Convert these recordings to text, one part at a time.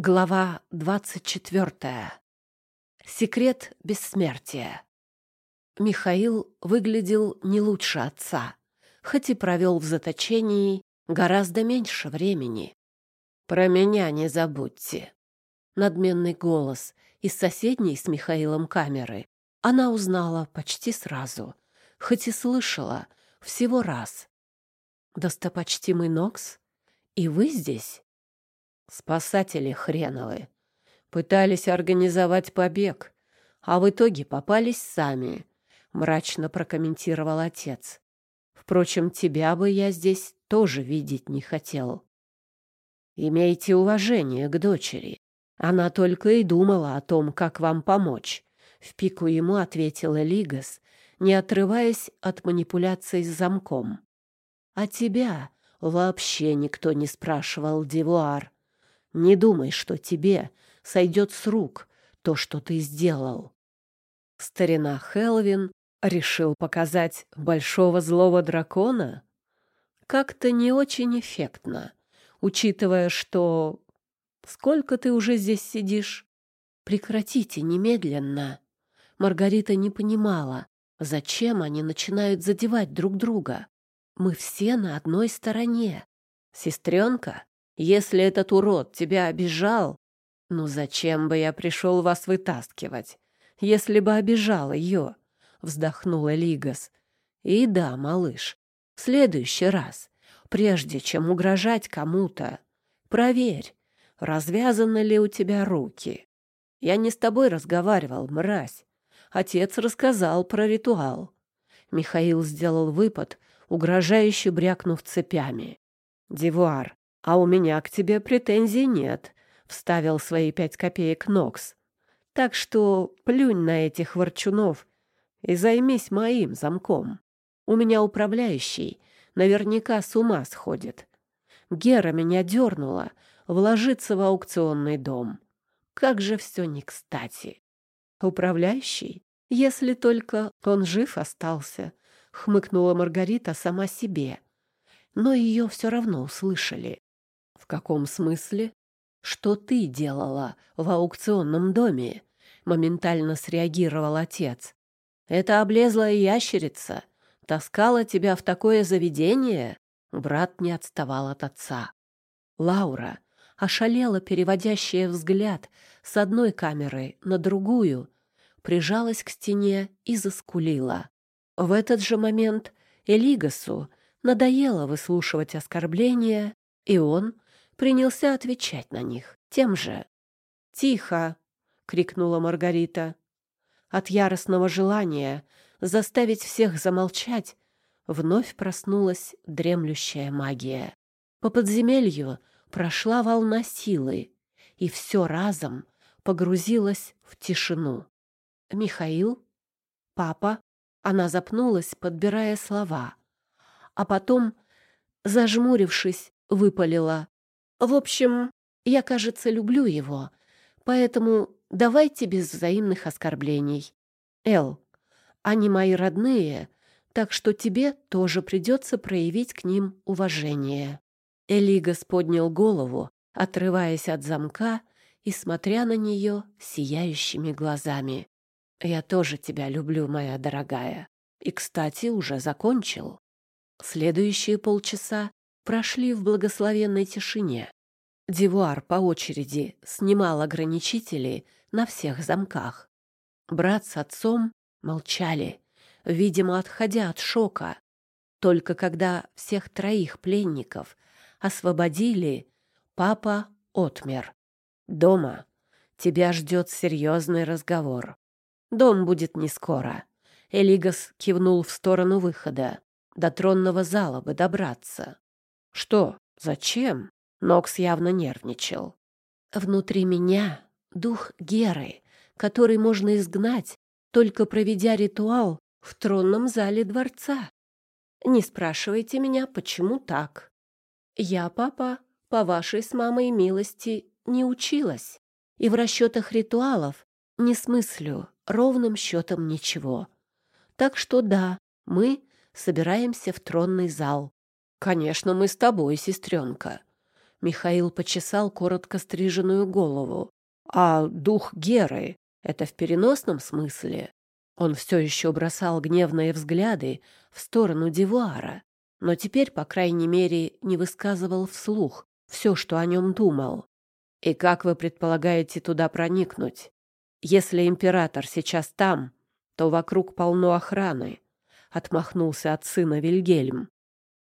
Глава двадцать четвертая. Секрет бессмертия. Михаил выглядел не лучше отца, хоть и провел в заточении гораздо меньше времени. «Про меня не забудьте». Надменный голос из соседней с Михаилом камеры она узнала почти сразу, хоть и слышала всего раз. «Достопочтимый Нокс? И вы здесь?» Спасатели хреновы. Пытались организовать побег, а в итоге попались сами, — мрачно прокомментировал отец. Впрочем, тебя бы я здесь тоже видеть не хотел. Имейте уважение к дочери. Она только и думала о том, как вам помочь. В пику ему ответила Лигас, не отрываясь от манипуляций с замком. А тебя вообще никто не спрашивал, Дивуар. Не думай, что тебе сойдет с рук то, что ты сделал. Старина Хелвин решил показать большого злого дракона? Как-то не очень эффектно, учитывая, что... Сколько ты уже здесь сидишь? Прекратите немедленно. Маргарита не понимала, зачем они начинают задевать друг друга. Мы все на одной стороне. Сестренка если этот урод тебя обижал, ну зачем бы я пришел вас вытаскивать, если бы обижал ее? Вздохнула Лигас. И да, малыш, в следующий раз, прежде чем угрожать кому-то, проверь, развязаны ли у тебя руки. Я не с тобой разговаривал, мразь. Отец рассказал про ритуал. Михаил сделал выпад, угрожающе брякнув цепями. Дивуар, «А у меня к тебе претензий нет», — вставил свои пять копеек Нокс. «Так что плюнь на этих ворчунов и займись моим замком. У меня управляющий наверняка с ума сходит. Гера меня дернула вложиться в аукционный дом. Как же все не кстати. Управляющий, если только он жив остался, хмыкнула Маргарита сама себе. Но ее все равно услышали. «В каком смысле?» «Что ты делала в аукционном доме?» — моментально среагировал отец. «Это облезлая ящерица таскала тебя в такое заведение?» Брат не отставал от отца. Лаура, ошалела переводящая взгляд с одной камеры на другую, прижалась к стене и заскулила. В этот же момент Элигасу надоело выслушивать оскорбления, и он принялся отвечать на них тем же. «Тихо!» — крикнула Маргарита. От яростного желания заставить всех замолчать вновь проснулась дремлющая магия. По подземелью прошла волна силы, и все разом погрузилось в тишину. «Михаил? Папа?» Она запнулась, подбирая слова, а потом, зажмурившись, выпалила. В общем, я, кажется, люблю его, поэтому давайте без взаимных оскорблений. Эл, они мои родные, так что тебе тоже придется проявить к ним уважение». Элигас поднял голову, отрываясь от замка и смотря на нее сияющими глазами. «Я тоже тебя люблю, моя дорогая. И, кстати, уже закончил». Следующие полчаса прошли в благословенной тишине. Дивуар по очереди снимал ограничители на всех замках. Брат с отцом молчали, видимо, отходя от шока. Только когда всех троих пленников освободили, папа отмер. «Дома тебя ждет серьезный разговор. Дом будет не скоро». Элигас кивнул в сторону выхода. До тронного зала бы добраться. Что? Зачем? Нокс явно нервничал. Внутри меня дух Геры, который можно изгнать, только проведя ритуал в тронном зале дворца. Не спрашивайте меня, почему так. Я, папа, по вашей с мамой милости не училась, и в расчетах ритуалов не смыслю ровным счетом ничего. Так что да, мы собираемся в тронный зал. Конечно, мы с тобой, сестренка. Михаил почесал коротко стриженную голову. А дух Геры — это в переносном смысле? Он все еще бросал гневные взгляды в сторону Девуара, но теперь, по крайней мере, не высказывал вслух все, что о нем думал. «И как вы предполагаете туда проникнуть? Если император сейчас там, то вокруг полно охраны», — отмахнулся от сына Вильгельм.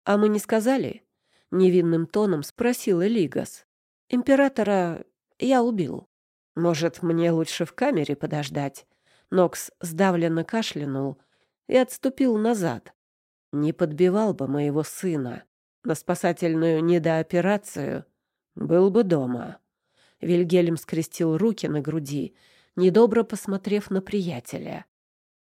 «А мы не сказали?» — невинным тоном спросил Элигас. «Императора я убил. Может, мне лучше в камере подождать?» Нокс сдавленно кашлянул и отступил назад. Не подбивал бы моего сына. На спасательную недооперацию был бы дома. Вильгельм скрестил руки на груди, недобро посмотрев на приятеля.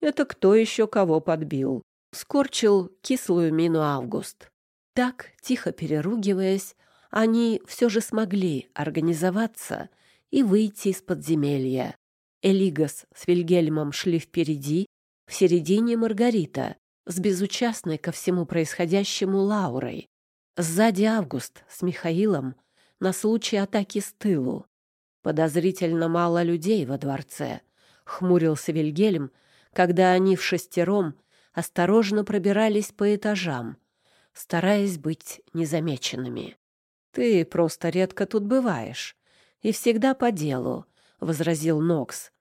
Это кто еще кого подбил? Скорчил кислую мину Август. Так, тихо переругиваясь, они все же смогли организоваться и выйти из подземелья. Элигас с Вильгельмом шли впереди, в середине Маргарита, с безучастной ко всему происходящему Лаурой. Сзади Август с Михаилом на случай атаки с тылу. Подозрительно мало людей во дворце, хмурился Вильгельм, когда они в шестером осторожно пробирались по этажам, стараясь быть незамеченными. «Ты просто редко тут бываешь и всегда по делу», — возразил Нокс.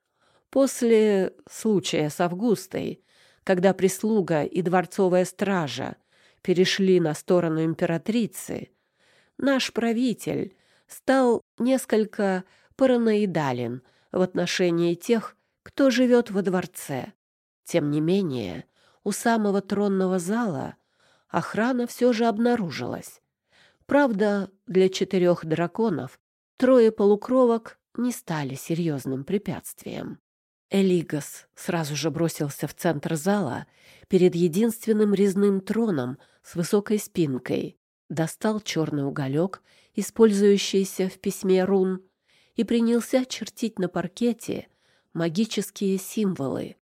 После случая с Августой, когда прислуга и дворцовая стража перешли на сторону императрицы, наш правитель стал несколько параноидален в отношении тех, кто живет во дворце. Тем не менее, у самого тронного зала охрана все же обнаружилась. Правда, для четырех драконов трое полукровок не стали серьезным препятствием. Элигас сразу же бросился в центр зала перед единственным резным троном с высокой спинкой, достал черный уголек, использующийся в письме рун, и принялся чертить на паркете магические символы.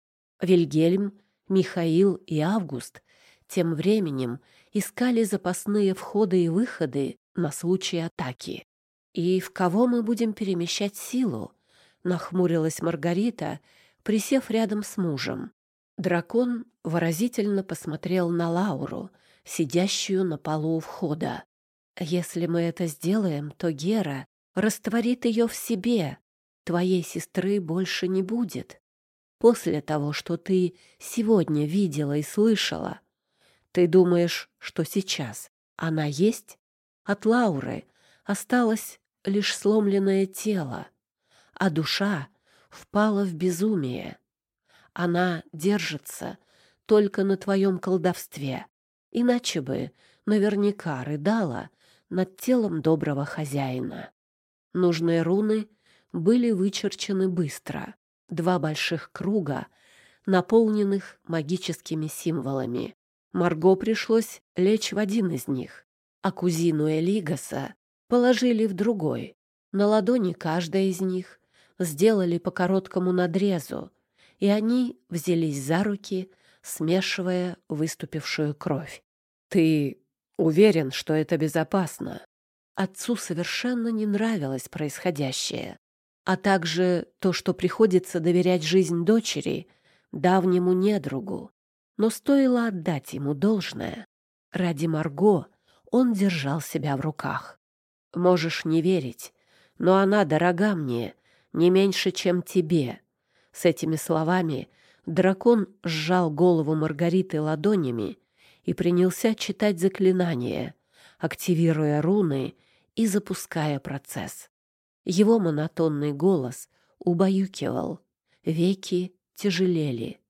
Вильгельм, Михаил и Август тем временем искали запасные входы и выходы на случай атаки. «И в кого мы будем перемещать силу?» нахмурилась Маргарита, присев рядом с мужем. Дракон выразительно посмотрел на Лауру, сидящую на полу у входа. «Если мы это сделаем, то Гера растворит ее в себе. Твоей сестры больше не будет. После того, что ты сегодня видела и слышала, ты думаешь, что сейчас она есть? От Лауры осталось лишь сломленное тело а душа впала в безумие. Она держится только на твоем колдовстве, иначе бы наверняка рыдала над телом доброго хозяина. Нужные руны были вычерчены быстро. Два больших круга, наполненных магическими символами. Марго пришлось лечь в один из них, а кузину Элигаса положили в другой. На ладони каждая из них сделали по короткому надрезу, и они взялись за руки, смешивая выступившую кровь. «Ты уверен, что это безопасно?» Отцу совершенно не нравилось происходящее, а также то, что приходится доверять жизнь дочери давнему недругу. Но стоило отдать ему должное. Ради Марго он держал себя в руках. Можешь не верить, но она дорога мне не меньше, чем тебе». С этими словами дракон сжал голову Маргариты ладонями и принялся читать заклинание, активируя руны и запуская процесс. Его монотонный голос убаюкивал, веки тяжелели.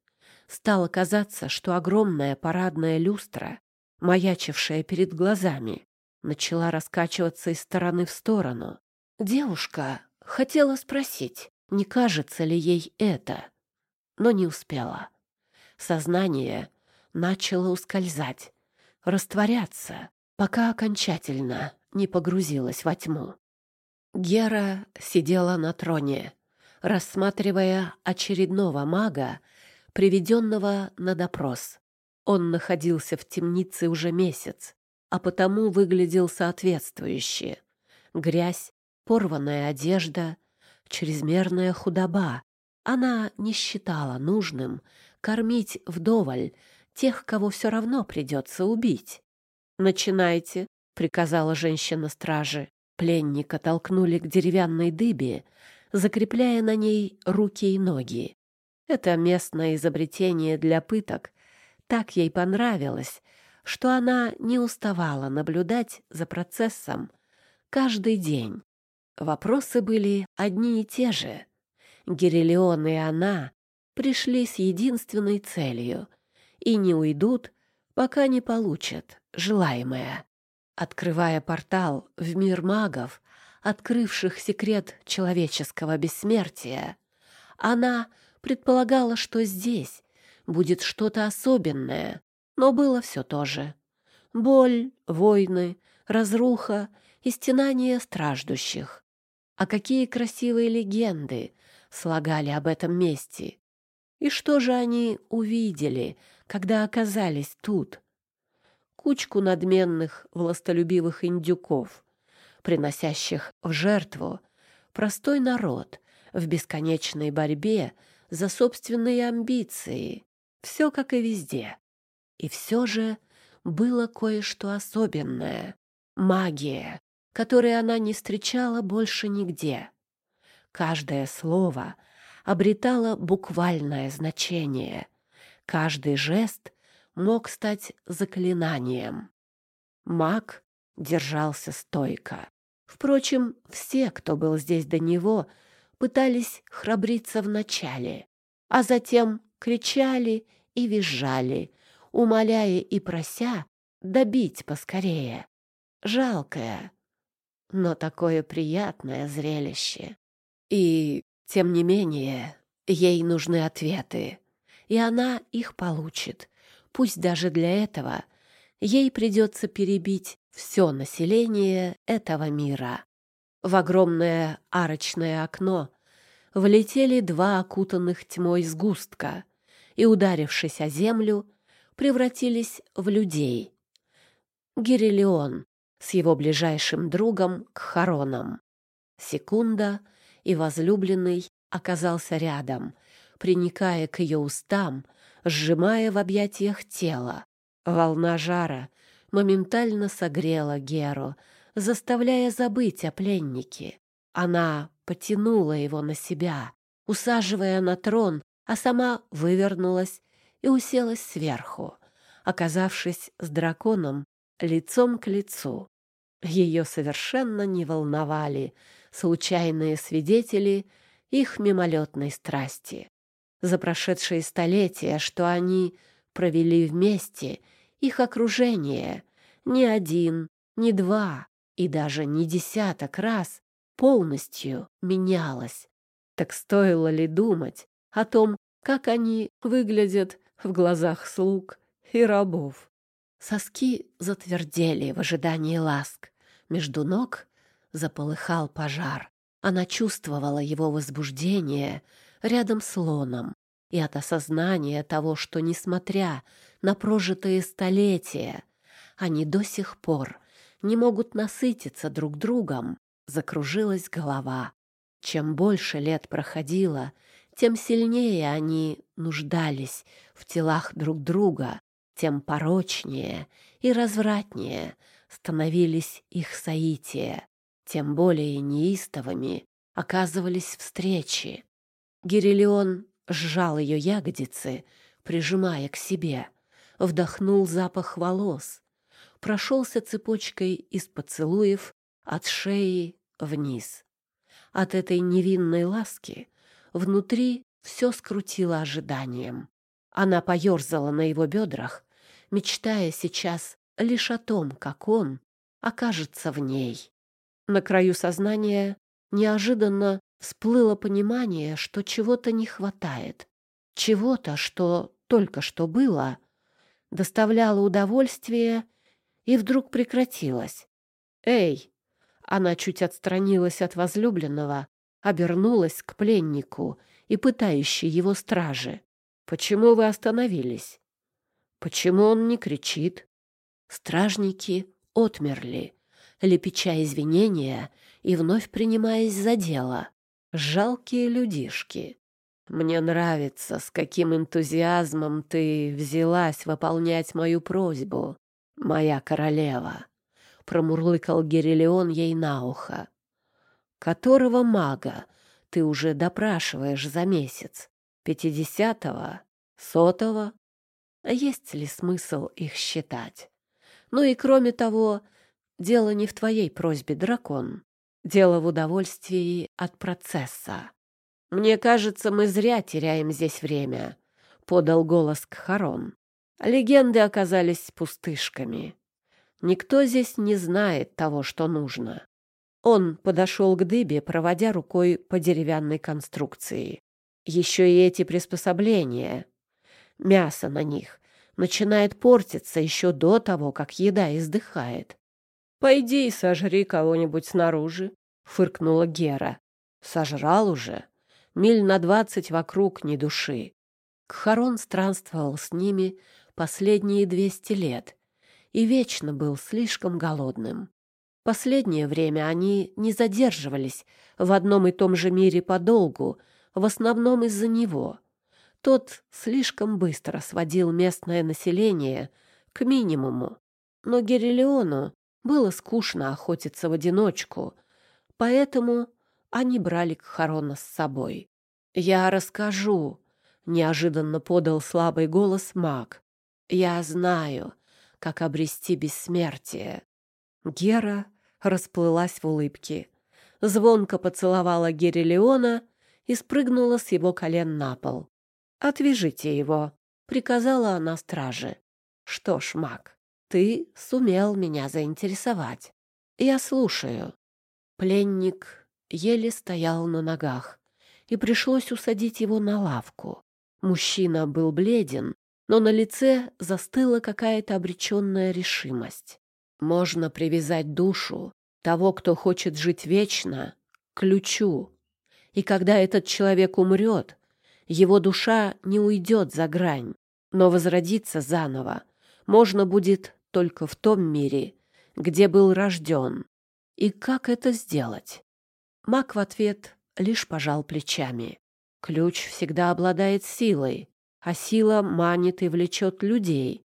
Стало казаться, что огромная парадная люстра, маячившая перед глазами, начала раскачиваться из стороны в сторону. Девушка Хотела спросить, не кажется ли ей это, но не успела. Сознание начало ускользать, растворяться, пока окончательно не погрузилось во тьму. Гера сидела на троне, рассматривая очередного мага, приведенного на допрос. Он находился в темнице уже месяц, а потому выглядел соответствующе Грязь, порванная одежда, чрезмерная худоба. Она не считала нужным кормить вдоволь тех, кого все равно придется убить. «Начинайте», — приказала женщина-стражи. Пленника толкнули к деревянной дыбе, закрепляя на ней руки и ноги. Это местное изобретение для пыток так ей понравилось, что она не уставала наблюдать за процессом каждый день. Вопросы были одни и те же. Гирелион и она пришли с единственной целью и не уйдут, пока не получат желаемое. Открывая портал в мир магов, открывших секрет человеческого бессмертия, она предполагала, что здесь будет что-то особенное, но было все то же. Боль, войны, разруха и стенания страждущих. А какие красивые легенды слагали об этом месте. И что же они увидели, когда оказались тут? Кучку надменных, властолюбивых индюков, приносящих в жертву простой народ в бесконечной борьбе за собственные амбиции. Все как и везде. И все же было кое-что особенное. Магия, которой она не встречала больше нигде. Каждое слово обретало буквальное значение. Каждый жест мог стать заклинанием. Маг держался стойко. Впрочем, все, кто был здесь до него, пытались храбриться вначале, а затем кричали и визжали, умоляя и прося добить поскорее. Жалкое, но такое приятное зрелище. И, тем не менее, ей нужны ответы, и она их получит. Пусть даже для этого ей придется перебить все население этого мира. В огромное арочное окно влетели два окутанных тьмой сгустка и, ударившись о землю, превратились в людей. Гирелион с его ближайшим другом Кхароном. Секунда, и возлюбленный оказался рядом, приникая к ее устам, сжимая в объятиях тело. Волна жара моментально согрела Геру, заставляя забыть о пленнике. Она потянула его на себя, усаживая на трон, а сама вывернулась и уселась сверху, оказавшись с драконом лицом к лицу. Ее совершенно не волновали случайные свидетели их мимолетной страсти. За прошедшие столетия, что они провели вместе, их окружение ни один, ни два и даже не десяток раз полностью менялось. Так стоило ли думать о том, как они выглядят в глазах слуг и рабов? Соски затвердели в ожидании ласк. Между ног заполыхал пожар. Она чувствовала его возбуждение рядом с лоном. И от осознания того, что, несмотря на прожитые столетия, они до сих пор не могут насытиться друг другом, закружилась голова. Чем больше лет проходило, тем сильнее они нуждались в телах друг друга, тем порочнее и развратнее становились их соития, тем более неистовыми оказывались встречи. Гирелион сжал ее ягодицы, прижимая к себе, вдохнул запах волос, прошелся цепочкой из поцелуев от шеи вниз. От этой невинной ласки внутри все скрутило ожиданием. Она поерзала на его бедрах, мечтая сейчас лишь о том, как он окажется в ней. На краю сознания неожиданно всплыло понимание, что чего-то не хватает. Чего-то, что только что было, доставляло удовольствие и вдруг прекратилось. «Эй!» Она чуть отстранилась от возлюбленного, обернулась к пленнику и пытающей его стражи. «Почему вы остановились? Почему он не кричит?» Стражники отмерли, лепеча извинения и вновь принимаясь за дело. Жалкие людишки. Мне нравится, с каким энтузиазмом ты взялась выполнять мою просьбу, моя королева, промурлыкал Герелион ей на ухо. Которого мага ты уже допрашиваешь за месяц? Пятидесятого? Сотого? Есть ли смысл их считать? Ну и кроме того, дело не в твоей просьбе, дракон. Дело в удовольствии от процесса. Мне кажется, мы зря теряем здесь время, подал голос Кхарон. Легенды оказались пустышками. Никто здесь не знает того, что нужно. Он подошел к дыбе, проводя рукой по деревянной конструкции. Еще и эти приспособления. Мясо на них начинает портиться еще до того, как еда издыхает. «Пойди и сожри кого-нибудь снаружи», — фыркнула Гера. «Сожрал уже. Миль на двадцать вокруг ни души». Кхарон странствовал с ними последние двести лет и вечно был слишком голодным. Последнее время они не задерживались в одном и том же мире подолгу, в основном из-за него. Тот слишком быстро сводил местное население к минимуму. Но Герилеону было скучно охотиться в одиночку, поэтому они брали Кхарона с собой. «Я расскажу», — неожиданно подал слабый голос маг. «Я знаю, как обрести бессмертие». Гера расплылась в улыбке, звонко поцеловала Гери Леона и спрыгнула с его колен на пол. «Отвяжите его», — приказала она страже. «Что ж, маг, ты сумел меня заинтересовать. Я слушаю». Пленник еле стоял на ногах, и пришлось усадить его на лавку. Мужчина был бледен, но на лице застыла какая-то обреченная решимость. Можно привязать душу того, кто хочет жить вечно, к ключу. И когда этот человек умрет, его душа не уйдет за грань, но возродиться заново можно будет только в том мире, где был рожден. И как это сделать? Мак в ответ лишь пожал плечами. Ключ всегда обладает силой, а сила манит и влечет людей.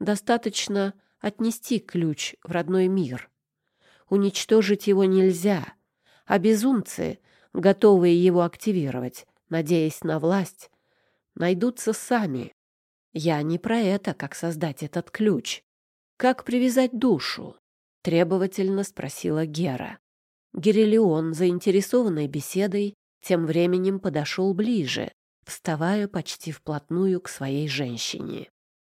Достаточно отнести ключ в родной мир. Уничтожить его нельзя, а безумцы, готовые его активировать, надеясь на власть, найдутся сами. Я не про это, как создать этот ключ. Как привязать душу? Требовательно спросила Гера. Герелион, заинтересованный беседой, тем временем подошел ближе, вставая почти вплотную к своей женщине.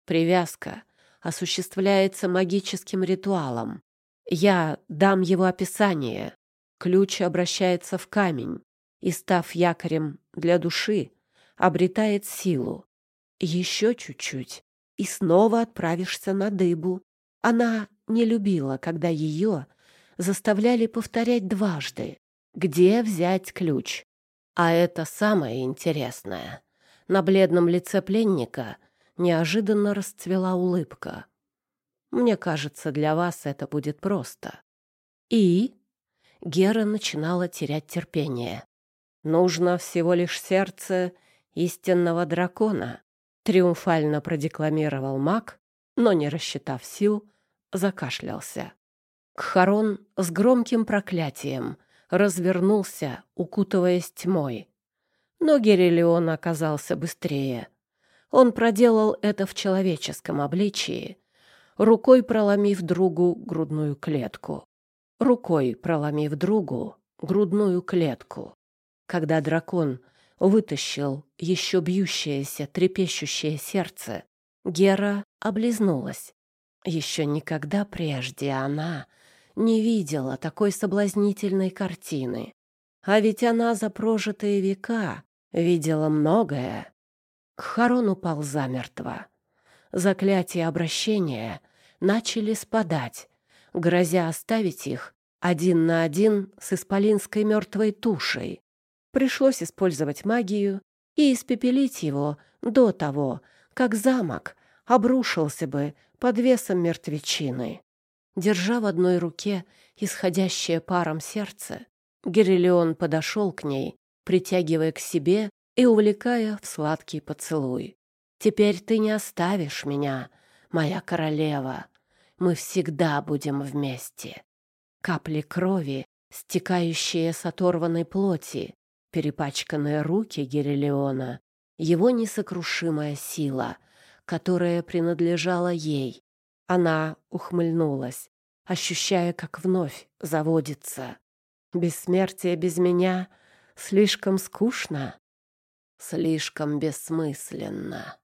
Привязка осуществляется магическим ритуалом. Я дам его описание. Ключ обращается в камень и, став якорем для души, обретает силу. Еще чуть-чуть, и снова отправишься на дыбу. Она не любила, когда ее заставляли повторять дважды. Где взять ключ? А это самое интересное. На бледном лице пленника неожиданно расцвела улыбка. Мне кажется, для вас это будет просто. И Гера начинала терять терпение. Нужно всего лишь сердце истинного дракона, триумфально продекламировал маг, но не рассчитав сил, закашлялся. Кхарон с громким проклятием развернулся, укутываясь тьмой. Но Герелион оказался быстрее. Он проделал это в человеческом обличии, рукой проломив другу грудную клетку. Рукой проломив другу грудную клетку. Когда дракон вытащил еще бьющееся, трепещущее сердце, Гера облизнулась. Еще никогда прежде она не видела такой соблазнительной картины. А ведь она за прожитые века видела многое. Кхарон упал замертво. Заклятия обращения начали спадать, грозя оставить их один на один с исполинской мертвой тушей. Пришлось использовать магию и испепелить его до того, как замок обрушился бы под весом мертвечины. Держа в одной руке исходящее паром сердце, Герелион подошел к ней, притягивая к себе и увлекая в сладкий поцелуй. «Теперь ты не оставишь меня, моя королева. Мы всегда будем вместе». Капли крови, стекающие с оторванной плоти, перепачканные руки Герелиона, его несокрушимая сила, которая принадлежала ей. Она ухмыльнулась, ощущая, как вновь заводится. Бессмертие без меня слишком скучно, слишком бессмысленно.